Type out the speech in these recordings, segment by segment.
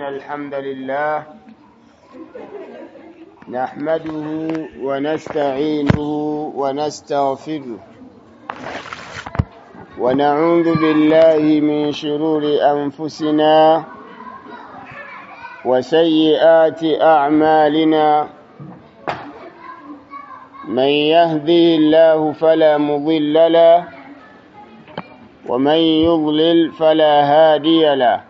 إن الحمد لله نحمده ونستعينه ونستغفره ونعوذ بالله من شرور أنفسنا وسيئات أعمالنا. من يهده الله فلا مضل له ومن يضلل فلا هادي له.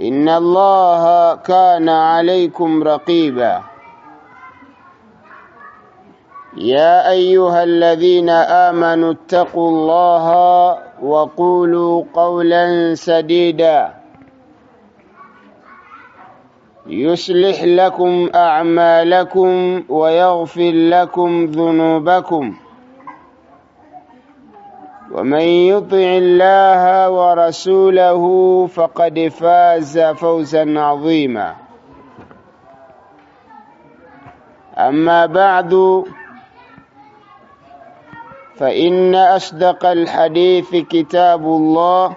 إن الله كان عليكم رقيبا. يا أيها الذين آمنوا اتقوا الله وقولوا قولا سديدا. يصلح لكم أعمالكم ويغفر لكم ذنوبكم. ومن يطع الله ورسوله فقد فاز فوزا عظيما. أما بعد فإن أصدق الحديث كتاب الله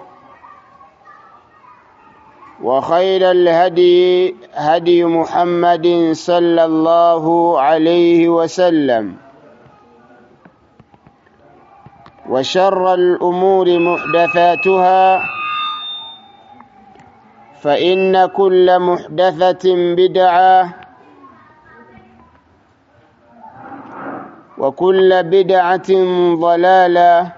وخير الهدي هدي محمد صلى الله عليه وسلم. وشر الأمور محدثاتها فإن كل محدثة بدعة وكل بدعة ضلالة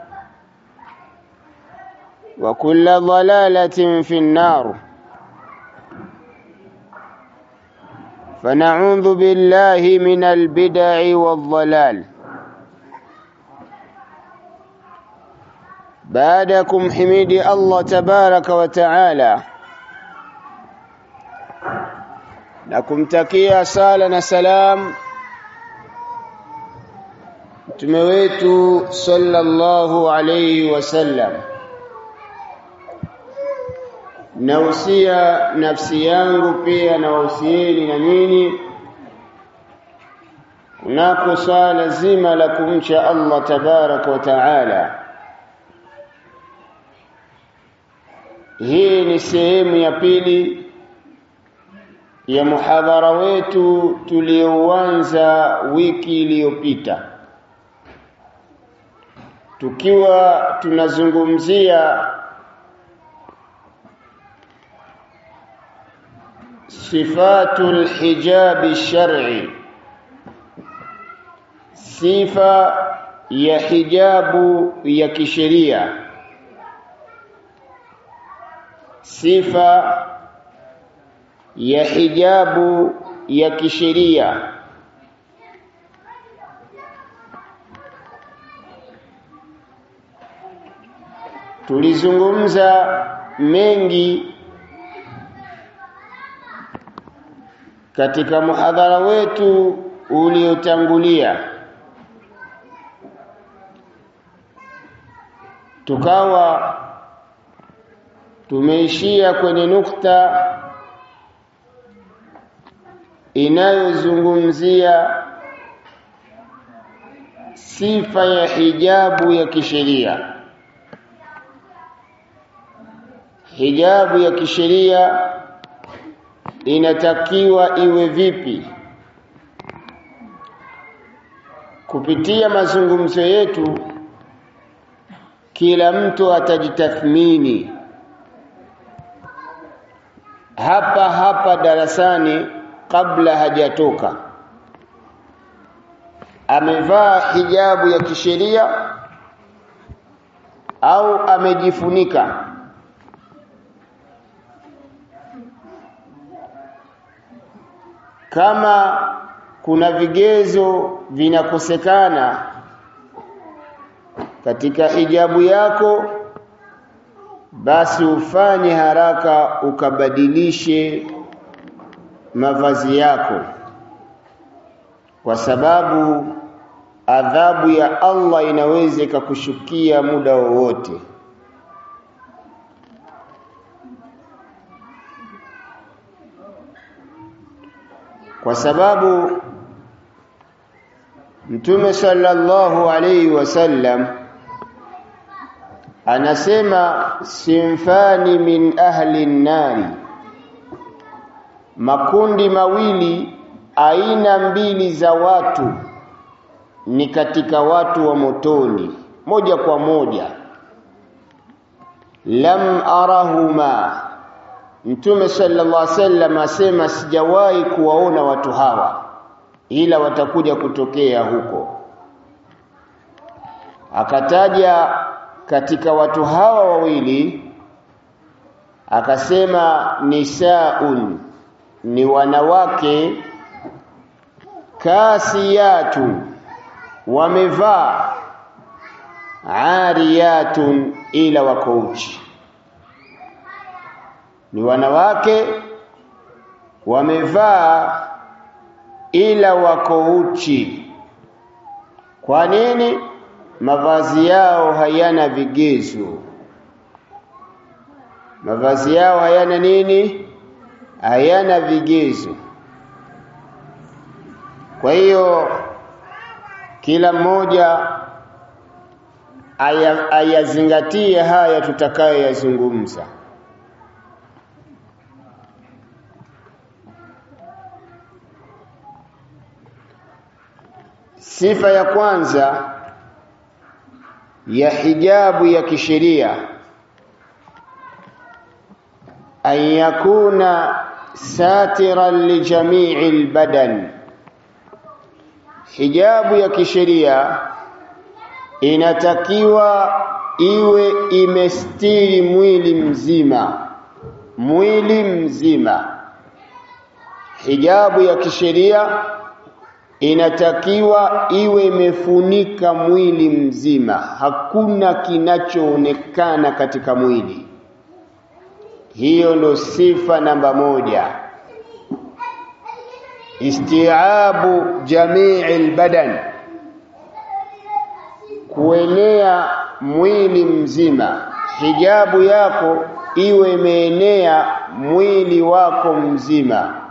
وكل ضلالة في النار. فنعوذ بالله من البدع والضلال. Baadakum himidi Allah tabaraka wa taala na kumtakia sala na salam mtume wetu sallallahu alayhi wasallam nausia nafsi yangu pia na wausieni na nyinyi kunako swala zima la kumcha Allah tabaraka wa taala Hii ni sehemu ya pili ya muhadhara wetu tulioanza wiki iliyopita, tukiwa tunazungumzia sifatul hijabi shar'i, sifa ya hijabu ya kisheria sifa ya hijabu ya kisheria. Tulizungumza mengi katika muhadhara wetu uliotangulia. Tukawa tumeishia kwenye nukta inayozungumzia sifa ya hijabu ya kisheria. Hijabu ya kisheria inatakiwa iwe vipi? Kupitia mazungumzo yetu kila mtu atajitathmini hapa hapa darasani kabla hajatoka. Amevaa hijabu ya kisheria au amejifunika? Kama kuna vigezo vinakosekana katika hijabu yako basi ufanye haraka ukabadilishe mavazi yako. Kwa sababu adhabu ya Allah inaweza ikakushukia muda wowote. Kwa sababu Mtume sallallahu alayhi wasallam anasema simfani min ahli nnari, makundi mawili aina mbili za watu ni katika watu wa motoni moja kwa moja. Lam arahuma, Mtume sallallahu alaihi wasallam asema sijawahi kuwaona watu hawa, ila watakuja kutokea huko. Akataja katika watu hawa wawili akasema nisaun, ni wanawake kasiyatu, wamevaa ariyatun, ila wako uchi. Ni wanawake wamevaa ila wako uchi. Kwa nini? Mavazi yao hayana vigezo, mavazi yao hayana nini? Hayana vigezo. Kwa hiyo kila mmoja aya, ayazingatie haya tutakayoyazungumza. Sifa ya kwanza ya hijabu ya kisheria an yakuna satiran li jamii albadan. Hijabu ya kisheria inatakiwa iwe imestiri mwili mzima, mwili mzima. Hijabu ya kisheria inatakiwa iwe imefunika mwili mzima, hakuna kinachoonekana katika mwili. Hiyo ndo sifa namba moja, istiabu jamii albadan, kuenea mwili mzima. Hijabu yako iwe imeenea mwili wako mzima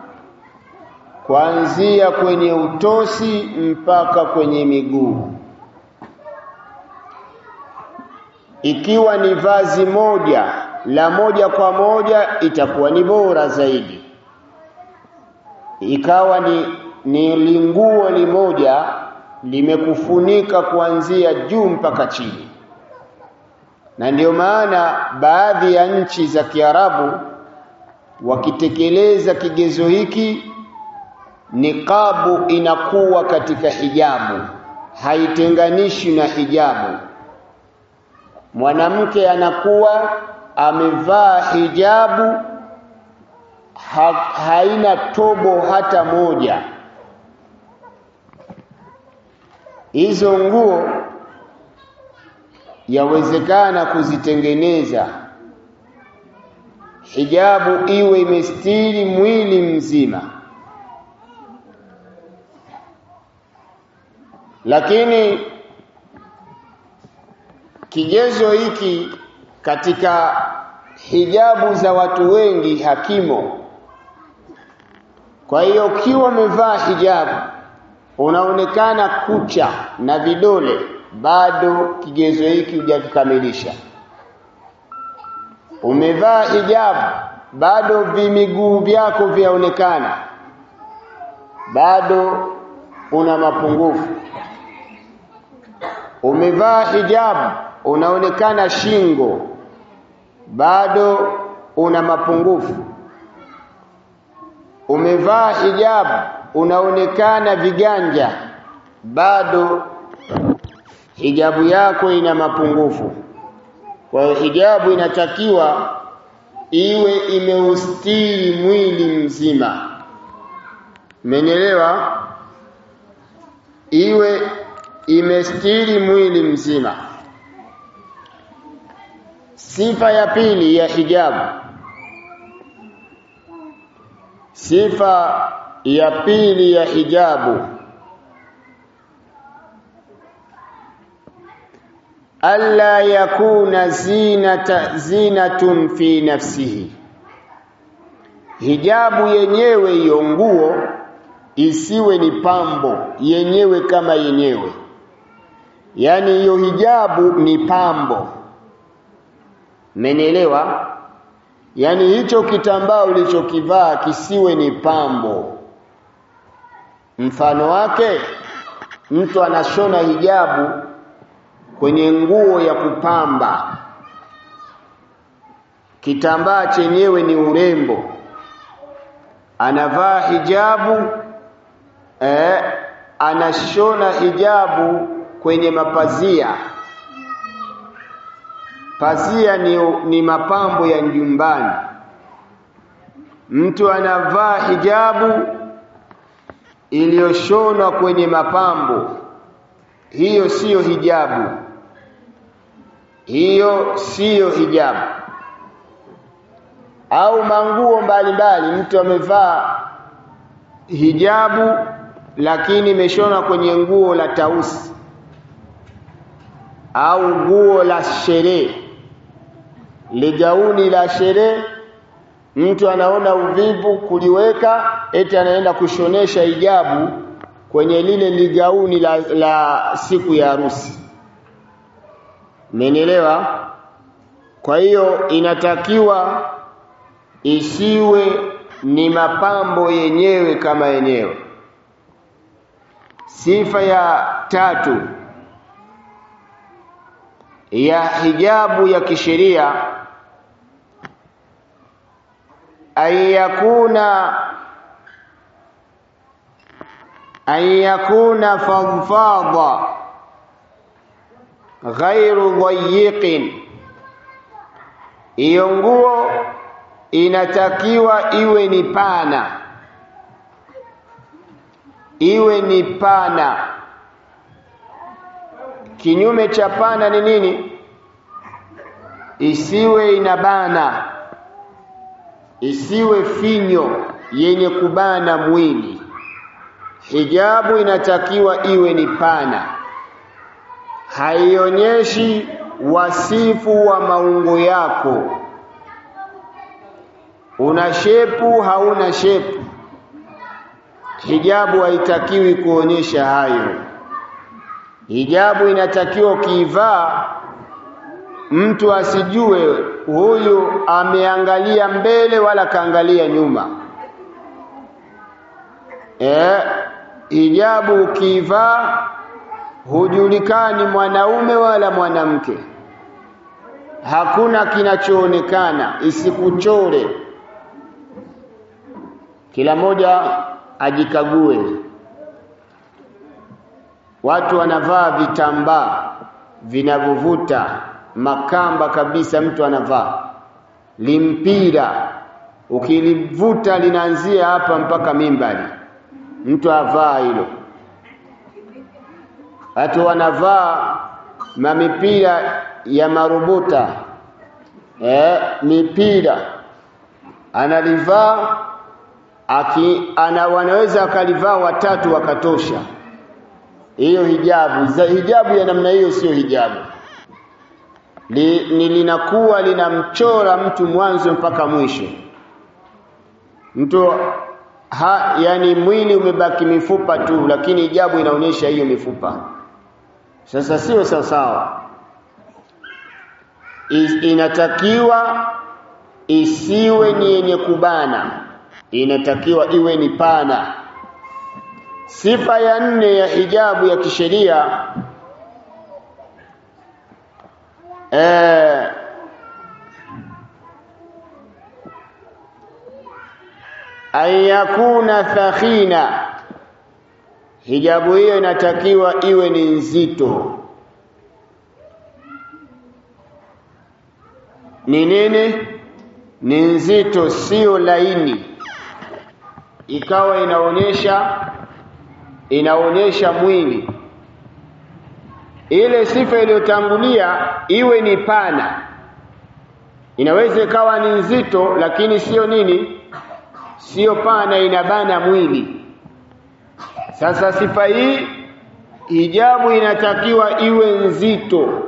kuanzia kwenye utosi mpaka kwenye miguu. Ikiwa ni vazi moja la moja kwa moja itakuwa ni bora zaidi. Ikawa ni, ni linguo limoja limekufunika kuanzia juu mpaka chini, na ndio maana baadhi ya nchi za Kiarabu wakitekeleza kigezo hiki niqabu inakuwa katika hijabu, haitenganishi na hijabu. Mwanamke anakuwa amevaa hijabu ha, haina tobo hata moja. Hizo nguo yawezekana kuzitengeneza hijabu iwe imestiri mwili mzima lakini kigezo hiki katika hijabu za watu wengi hakimo. Kwa hiyo ukiwa umevaa hijabu unaonekana kucha na vidole, bado kigezo hiki hujakikamilisha. Umevaa hijabu bado vimiguu vyako vyaonekana, bado una mapungufu. Umevaa hijabu unaonekana shingo, bado una mapungufu. umevaa hijabu unaonekana viganja bado hijabu yako ina mapungufu kwa hiyo hijabu inatakiwa iwe imeustiri mwili mzima Mmenielewa? Iwe imestiri mwili mzima. Sifa ya pili ya hijabu. Sifa ya pili ya hijabu. Alla yakuna zinata zinatun fi nafsihi. Hijabu yenyewe hiyo nguo isiwe ni pambo yenyewe kama yenyewe yaani hiyo hijabu ni pambo. Mmenielewa yaani hicho kitambaa ulichokivaa kisiwe ni pambo. Mfano wake mtu anashona hijabu kwenye nguo ya kupamba. Kitambaa chenyewe ni urembo. Anavaa hijabu eh, anashona hijabu kwenye mapazia. Pazia ni, ni mapambo ya nyumbani. Mtu anavaa hijabu iliyoshonwa kwenye mapambo, hiyo siyo hijabu, hiyo siyo hijabu. Au manguo mbalimbali, mtu amevaa hijabu lakini imeshona kwenye nguo la tausi au nguo la sherehe, ligauni la sherehe. Mtu anaona uvivu kuliweka, eti anaenda kushonesha hijabu kwenye lile ligauni la, la siku ya harusi. menelewa Kwa hiyo inatakiwa isiwe ni mapambo yenyewe kama yenyewe. Sifa ya tatu ya hijabu ya kisheria ayakuna ayakuna fadfadha ghairu dhayiqin, hiyo nguo inatakiwa iwe ni pana iwe ni pana. Kinyume cha pana ni nini? Isiwe inabana, isiwe finyo yenye kubana mwili. Hijabu inatakiwa iwe ni pana, haionyeshi wasifu wa maungo yako. Una shepu, hauna shepu hijabu haitakiwi kuonyesha hayo. Hijabu inatakiwa ukiivaa mtu asijue huyu ameangalia mbele wala kaangalia nyuma. E, hijabu ukiivaa hujulikani mwanaume wala mwanamke, hakuna kinachoonekana, isikuchore. Kila moja ajikague. Watu wanavaa vitambaa vinavyovuta makamba kabisa, mtu anavaa limpira, ukilivuta linaanzia hapa mpaka mimbari, mtu avaa hilo. Watu wanavaa mamipira ya marubuta eh, mipira analivaa aki ana wanaweza akalivaa watatu wakatosha. Hiyo hijabu za hijabu ya namna hiyo sio hijabu, Li, ni linakuwa linamchora mtu mwanzo mpaka mwisho. Mtu ha, yani mwili umebaki mifupa tu, lakini hijabu inaonyesha hiyo mifupa. Sasa sio sawasawa, inatakiwa isiwe ni yenye kubana inatakiwa iwe ni pana. Sifa ya nne ya hijabu ya kisheria eh, yakuna thakhina hijabu hiyo inatakiwa iwe ni nzito. Ni nini? Ni nzito sio laini. Ikawa inaonyesha inaonyesha mwili. Ile sifa iliyotangulia iwe ni pana. Inaweza ikawa ni nzito lakini sio nini? Sio pana inabana mwili. Sasa sifa hii hijabu inatakiwa iwe nzito.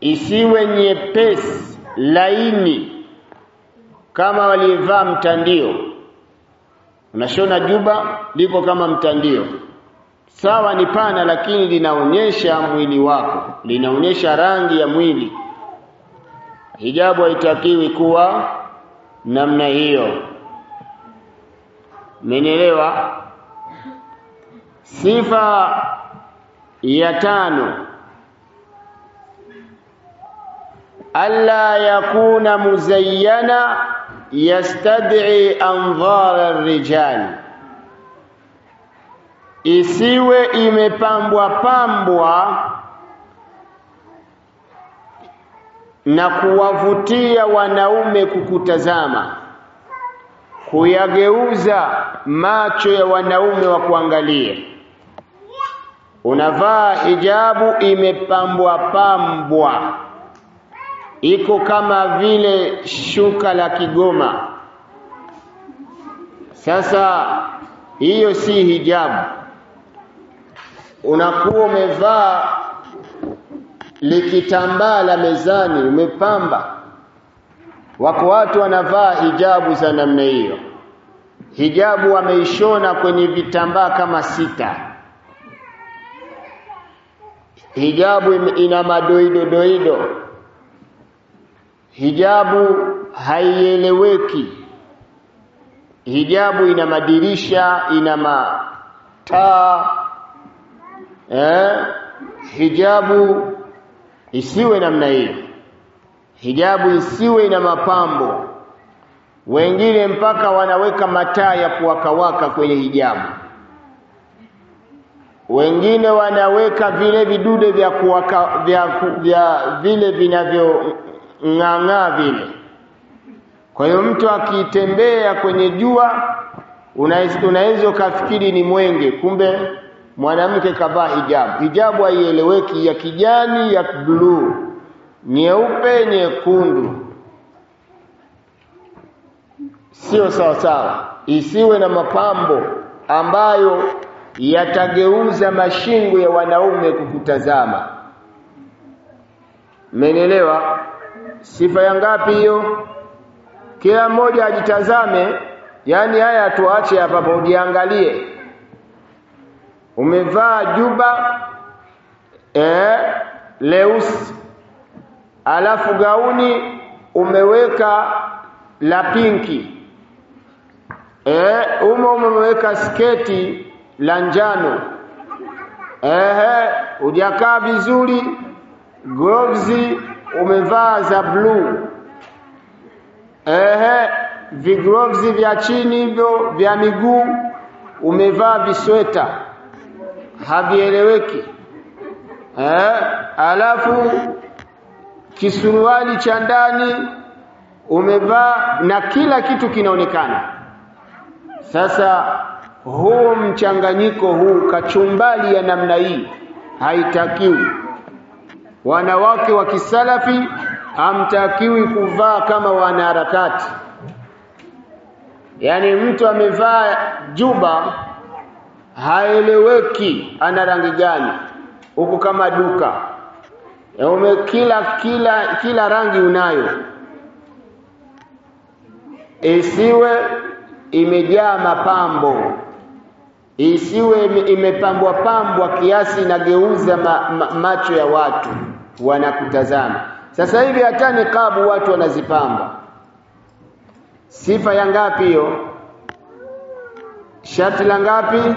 Isiwe nyepesi laini. Kama walivaa mtandio unashona juba liko kama mtandio. Sawa ni pana lakini linaonyesha mwili wako. Linaonyesha rangi ya mwili. Hijabu haitakiwi kuwa namna hiyo. Menelewa sifa ya tano. Alla yakuna muzayyana yastad'i anzara rijal isiwe imepambwa pambwa na kuwavutia wanaume kukutazama kuyageuza macho ya wanaume wa kuangalia. Unavaa hijabu imepambwa pambwa iko kama vile shuka la Kigoma. Sasa hiyo si hijabu, unakuwa umevaa likitambaa la mezani umepamba. Wako watu wanavaa hijabu za namna hiyo, hijabu wameishona kwenye vitambaa kama sita. Hijabu ina madoidodoido hijabu haieleweki. Hijabu ina madirisha, ina mataa eh, hijabu isiwe namna hiyo. Hijabu isiwe na mapambo. Wengine mpaka wanaweka mataa ya kuwakawaka kwenye hijabu. Wengine wanaweka vile vidude vya kuwaka, vya, vya vile vinavyo ng'ang'aa vile. Kwa hiyo mtu akitembea kwenye jua unaweza ukafikiri ni mwenge, kumbe mwanamke kavaa hijabu. Hijabu haieleweki, ya kijani, ya bluu, nyeupe, nyekundu, sio sawa sawa. Isiwe na mapambo ambayo yatageuza mashingo ya wanaume kukutazama. Mmenielewa? Sifa ya ngapi hiyo? Kila mmoja ajitazame, yaani haya tuache hapa ujiangalie. Umevaa juba eh, leusi, alafu gauni umeweka la pinki eh, umo umeweka sketi la njano eh, hujakaa vizuri, gloves umevaa za bluu ehe, vigloves vya chini hivyo vya miguu. Umevaa visweta. Havieleweki, eh, alafu kisuruali cha ndani. Umevaa na kila kitu kinaonekana. Sasa huu mchanganyiko huu, kachumbali ya namna hii haitakiwi. Wanawake wa kisalafi hamtakiwi kuvaa kama wanaharakati. Yaani mtu amevaa juba haeleweki ana rangi gani, huku kama duka. Ume kila kila kila rangi unayo, isiwe imejaa mapambo, isiwe imepambwa pambwa kiasi inageuza ma, ma, macho ya watu wanakutazama. Sasa hivi hata niqabu watu wanazipamba. Sifa ya ngapi hiyo? Sharti la ngapi?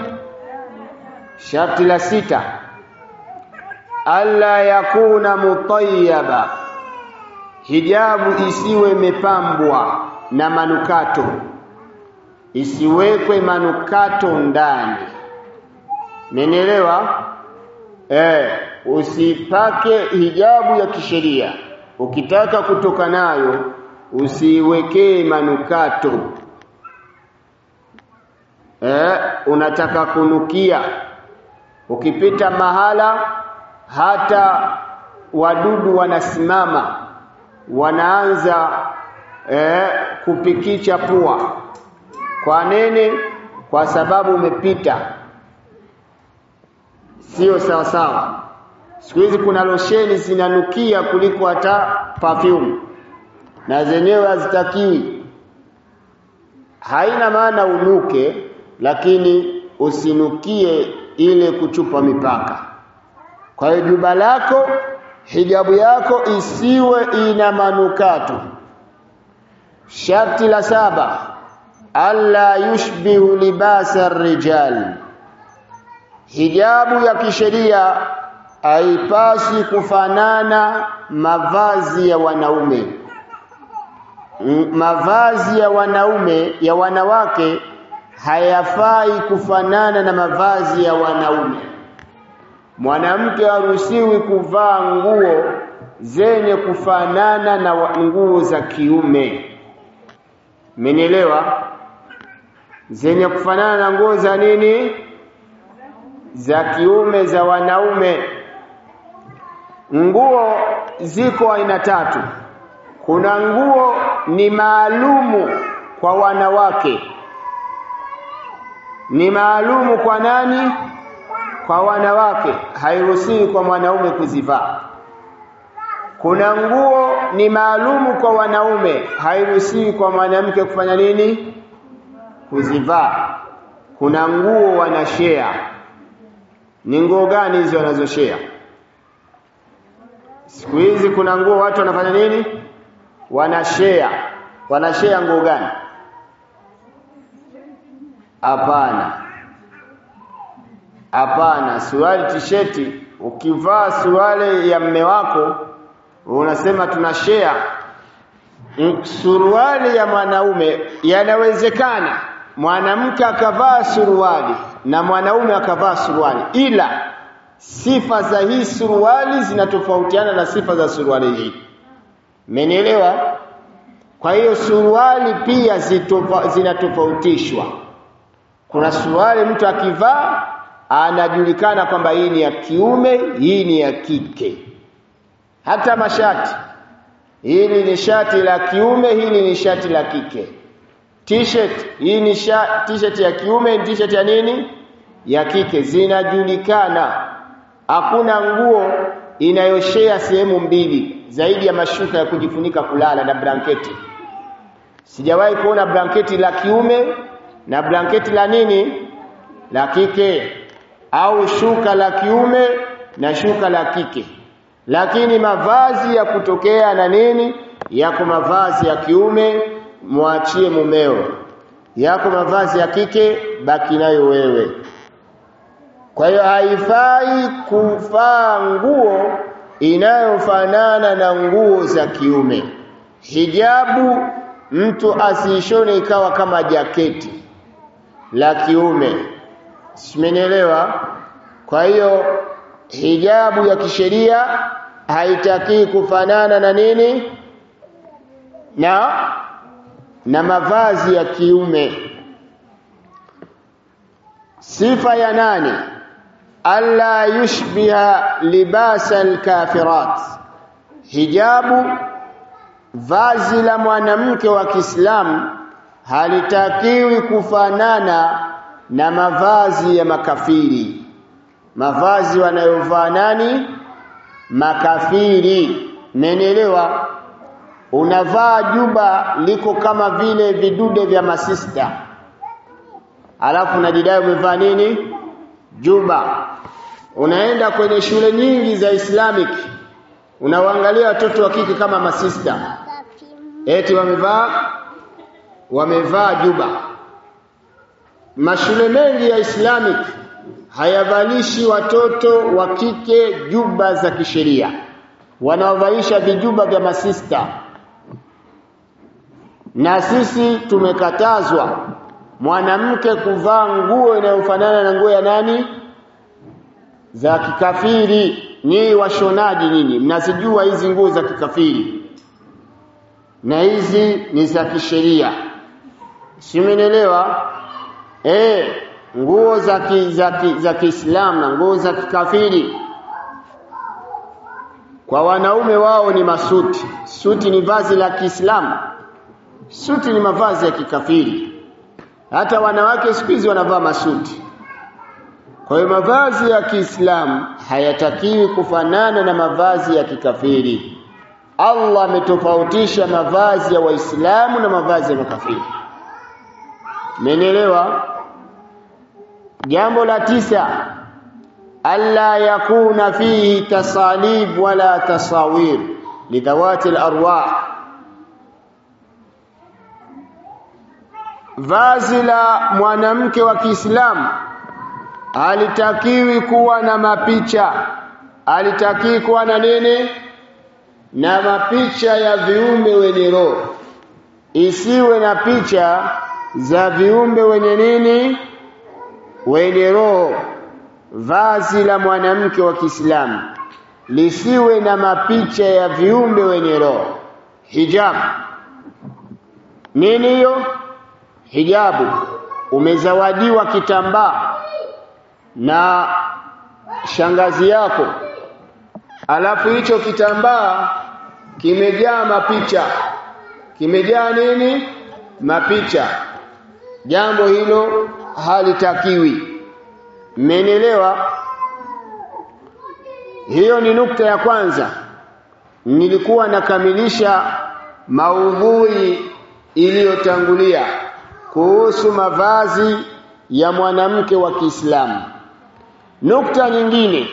Sharti la sita. Alla yakuna mutayyaba, hijabu isiwe imepambwa na manukato. isiwekwe manukato ndani. Mmenielewa? Eh, usipake hijabu ya kisheria. Ukitaka kutoka nayo usiwekee manukato. Eh, unataka kunukia. Ukipita mahala hata wadudu wanasimama wanaanza eh, kupikicha pua. Kwa nini? Kwa sababu umepita sio sawa sawa. Siku hizi kuna losheni zinanukia kuliko hata perfume, na zenyewe hazitakiwi. Haina maana unuke, lakini usinukie ile kuchupa mipaka. Kwa hiyo juba lako, hijabu yako isiwe ina manukato. Sharti la saba, alla yushbihu libasa rijal Hijabu ya kisheria haipasi kufanana mavazi ya wanaume. Mavazi ya wanaume ya wanawake hayafai kufanana na mavazi ya wanaume. Mwanamke haruhusiwi kuvaa nguo zenye kufanana na nguo za kiume. Mmenielewa? Zenye kufanana na nguo za nini? za kiume za wanaume. Nguo ziko aina tatu. Kuna nguo ni maalumu kwa wanawake, ni maalumu kwa nani? Kwa wanawake, hairuhusiwi kwa mwanaume kuzivaa. Kuna nguo ni maalumu kwa wanaume, hairuhusiwi kwa mwanamke kufanya nini? Kuzivaa. Kuna nguo wanashea. ni nguo gani hizo wanazoshea? Siku hizi kuna nguo watu wanafanya nini? Wanashea. Wanashea nguo gani? Hapana, hapana. Suruali tisheti, ukivaa suruali ya mme wako unasema tunashea. Suruali ya mwanaume, yanawezekana mwanamke akavaa suruali na mwanaume akavaa suruali, ila sifa za hii suruali zinatofautiana na sifa za suruali hii. menelewa Kwa hiyo suruali pia zinatofautishwa. Kuna suruali mtu akivaa anajulikana kwamba hii ni ya kiume, hii ni ya kike. Hata mashati, hili ni shati la kiume, hili ni shati la kike. T-shirt hii ni t-shirt ya kiume, t-shirt ya nini? Ya kike, zinajulikana. Hakuna nguo inayoshea sehemu mbili zaidi ya mashuka ya kujifunika kulala na blanketi. Sijawahi kuona blanketi la kiume na blanketi la nini? La kike, au shuka la kiume na shuka la kike. Lakini mavazi ya kutokea na nini, yako mavazi ya kiume mwachie mumeo. Yako mavazi ya kike, baki nayo wewe. Kwa hiyo haifai kuvaa nguo inayofanana na nguo za kiume. Hijabu mtu asiishone ikawa kama jaketi la kiume, simenielewa? Kwa hiyo hijabu ya kisheria haitakii kufanana na nini na na mavazi ya kiume. Sifa ya nane, alla yushbiha libasa alkafirat, hijabu vazi la mwanamke wa Kiislamu halitakiwi kufanana na mavazi ya makafiri. Mavazi wanayovaa nani? Makafiri. menelewa Unavaa juba liko kama vile vidude vya masista, alafu unajidai umevaa nini? Juba. Unaenda kwenye shule nyingi za Islamic, unawaangalia watoto wa kike kama masista, eti wamevaa wamevaa juba. Mashule mengi ya Islamic hayavalishi watoto wa kike juba za kisheria, wanaovalisha vijuba vya masista. Na sisi tumekatazwa mwanamke kuvaa nguo inayofanana na nguo ya nani? Za kikafiri. Ni washonaji nyinyi mnazijua hizi nguo za kikafiri? Na hizi ni za kisheria. Simenielewa eh nguo za ki, za ki, za Kiislamu na nguo za kikafiri. Kwa wanaume wao ni masuti. Suti ni vazi la Kiislamu. Suti ni mavazi ya kikafiri hata wanawake siku hizi wanavaa masuti. Kwa hiyo mavazi ya Kiislamu hayatakiwi kufanana na mavazi ya kikafiri. Allah ametofautisha mavazi ya Waislamu na mavazi ya makafiri. Menelewa Jambo la tisa alla yakuna fihi tasalib wala tasawir lidawati al-arwah Vazi la mwanamke wa Kiislamu halitakiwi kuwa na mapicha. Halitakiwi kuwa na nini? Na mapicha ya viumbe wenye roho. Isiwe na picha za viumbe wenye nini? Wenye roho. Vazi la mwanamke wa Kiislamu lisiwe na mapicha ya viumbe wenye roho. Hijab. Nini hiyo hijabu umezawadiwa kitambaa na shangazi yako. Alafu hicho kitambaa kimejaa mapicha. Kimejaa nini? Mapicha. Jambo hilo halitakiwi. Mmenielewa? Hiyo ni nukta ya kwanza. Nilikuwa nakamilisha maudhui iliyotangulia kuhusu mavazi ya mwanamke wa Kiislamu. Nukta nyingine